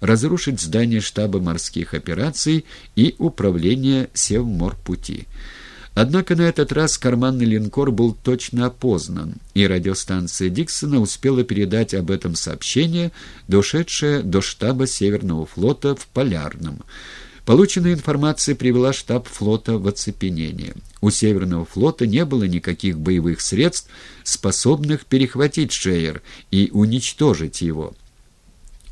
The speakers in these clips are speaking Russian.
разрушить здание штаба морских операций и управления Севморпути. Однако на этот раз карманный линкор был точно опознан, и радиостанция Диксона успела передать об этом сообщение, дошедшее до штаба Северного флота в Полярном. Полученная информация привела штаб флота в оцепенение. У Северного флота не было никаких боевых средств, способных перехватить Шейер и уничтожить его.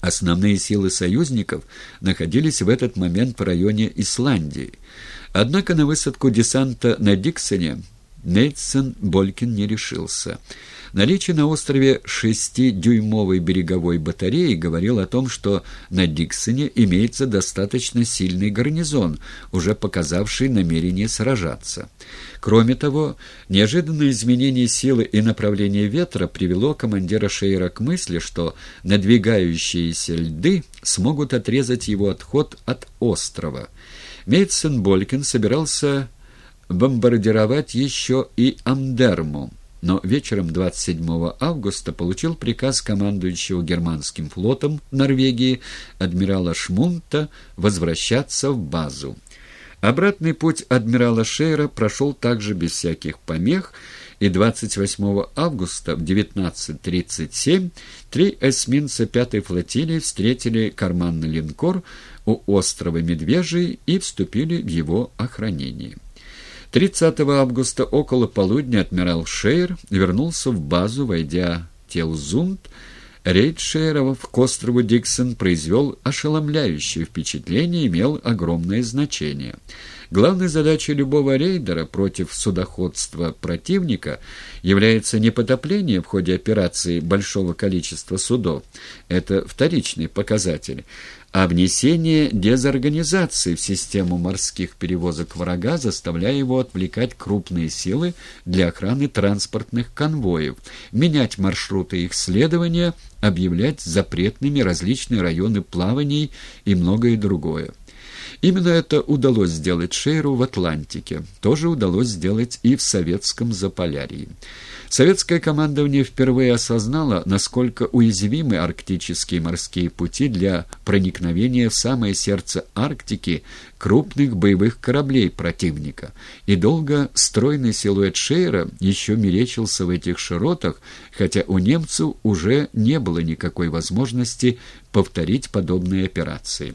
Основные силы союзников находились в этот момент в районе Исландии. Однако на высадку десанта на Диксоне Нейтсон Болькин не решился. Наличие на острове шестидюймовой береговой батареи говорило о том, что на Диксоне имеется достаточно сильный гарнизон, уже показавший намерение сражаться. Кроме того, неожиданное изменение силы и направления ветра привело командира Шейра к мысли, что надвигающиеся льды смогут отрезать его отход от острова. Мейтсон Болькин собирался бомбардировать еще и Амдерму, но вечером 27 августа получил приказ командующего германским флотом Норвегии адмирала Шмунта возвращаться в базу. Обратный путь адмирала Шейра прошел также без всяких помех, и 28 августа в 19.37 три эсминца пятой флотилии встретили карманный линкор у острова Медвежий и вступили в его охранение. 30 августа около полудня адмирал Шейр вернулся в базу, войдя Телзунд. Рейд Шейрова к острову Диксон произвел ошеломляющее впечатление и имел огромное значение. Главной задачей любого рейдера против судоходства противника является не потопление в ходе операции большого количества судов, это вторичный показатель, а внесение дезорганизации в систему морских перевозок врага, заставляя его отвлекать крупные силы для охраны транспортных конвоев, менять маршруты их следования, объявлять запретными различные районы плаваний и многое другое. Именно это удалось сделать Шейру в Атлантике, тоже удалось сделать и в советском Заполярье. Советское командование впервые осознало, насколько уязвимы арктические морские пути для проникновения в самое сердце Арктики крупных боевых кораблей противника, и долго стройный силуэт Шейра еще мерещился в этих широтах, хотя у немцев уже не было никакой возможности повторить подобные операции.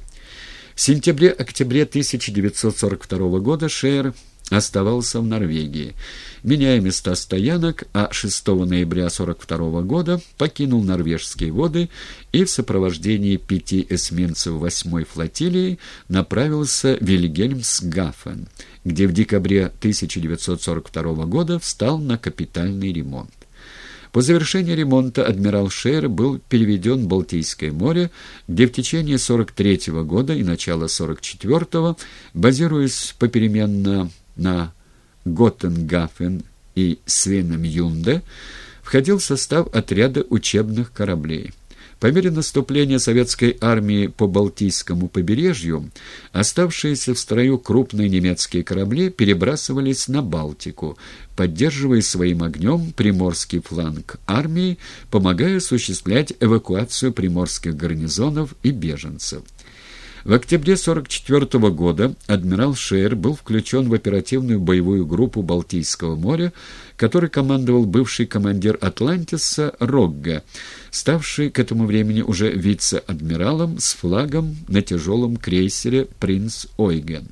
В сентябре-октябре 1942 года Шейер оставался в Норвегии, меняя места стоянок, а 6 ноября 1942 года покинул норвежские воды и в сопровождении пяти эсминцев 8-й флотилии направился в Вильгельмсгафен, где в декабре 1942 года встал на капитальный ремонт. По завершении ремонта адмирал Шейер был переведен в Балтийское море, где в течение 43 -го года и начала 44-го, базируясь попеременно на Готтенгафен и Свинем-Юнде, входил в состав отряда учебных кораблей. По мере наступления советской армии по Балтийскому побережью, оставшиеся в строю крупные немецкие корабли перебрасывались на Балтику, поддерживая своим огнем приморский фланг армии, помогая осуществлять эвакуацию приморских гарнизонов и беженцев. В октябре 1944 года адмирал Шейер был включен в оперативную боевую группу Балтийского моря, которой командовал бывший командир «Атлантиса» Рогга, ставший к этому времени уже вице-адмиралом с флагом на тяжелом крейсере «Принц Ойген».